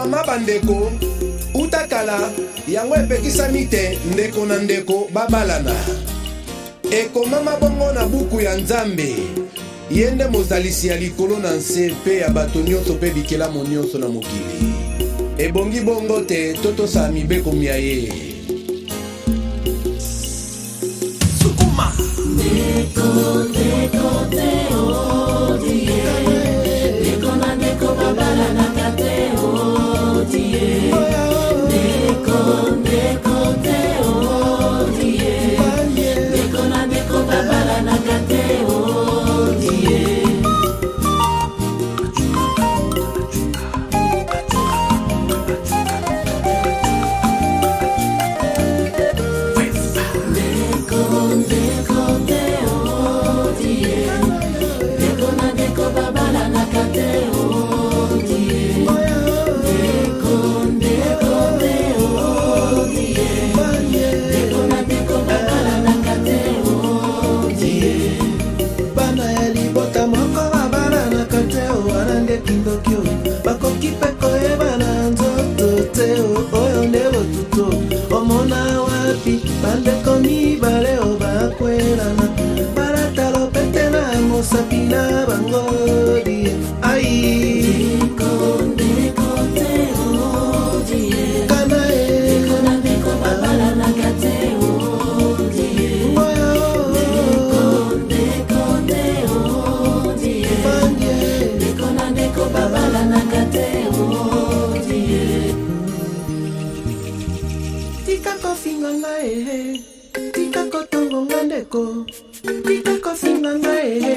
mama bandeko uta kala yango epekisami te ndeko na ndeko babalana ekomama bongo na buku ya nzambe ye nde mozalisi ya likolo na nse mpe ya bato nyonso mpe bikelamu nyonso na mokili ebongi bongo te to tosala mibekomi ya ye sukuma ndeko kosinga nga ehe tika kotongo nga ndeko tika kosinga nga ehe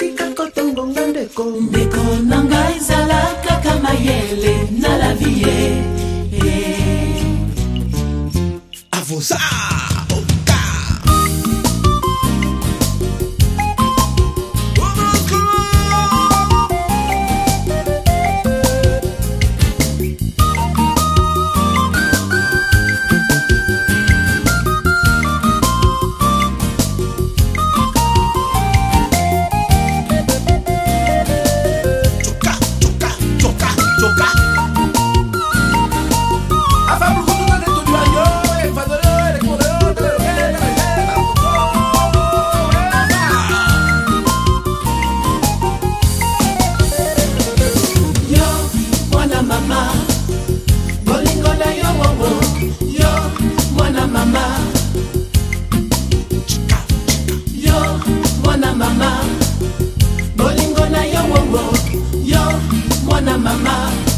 tika kotongo nga ndeko ndeko na ngai ezala kaka mayele na lavi ye eh. avozar mama.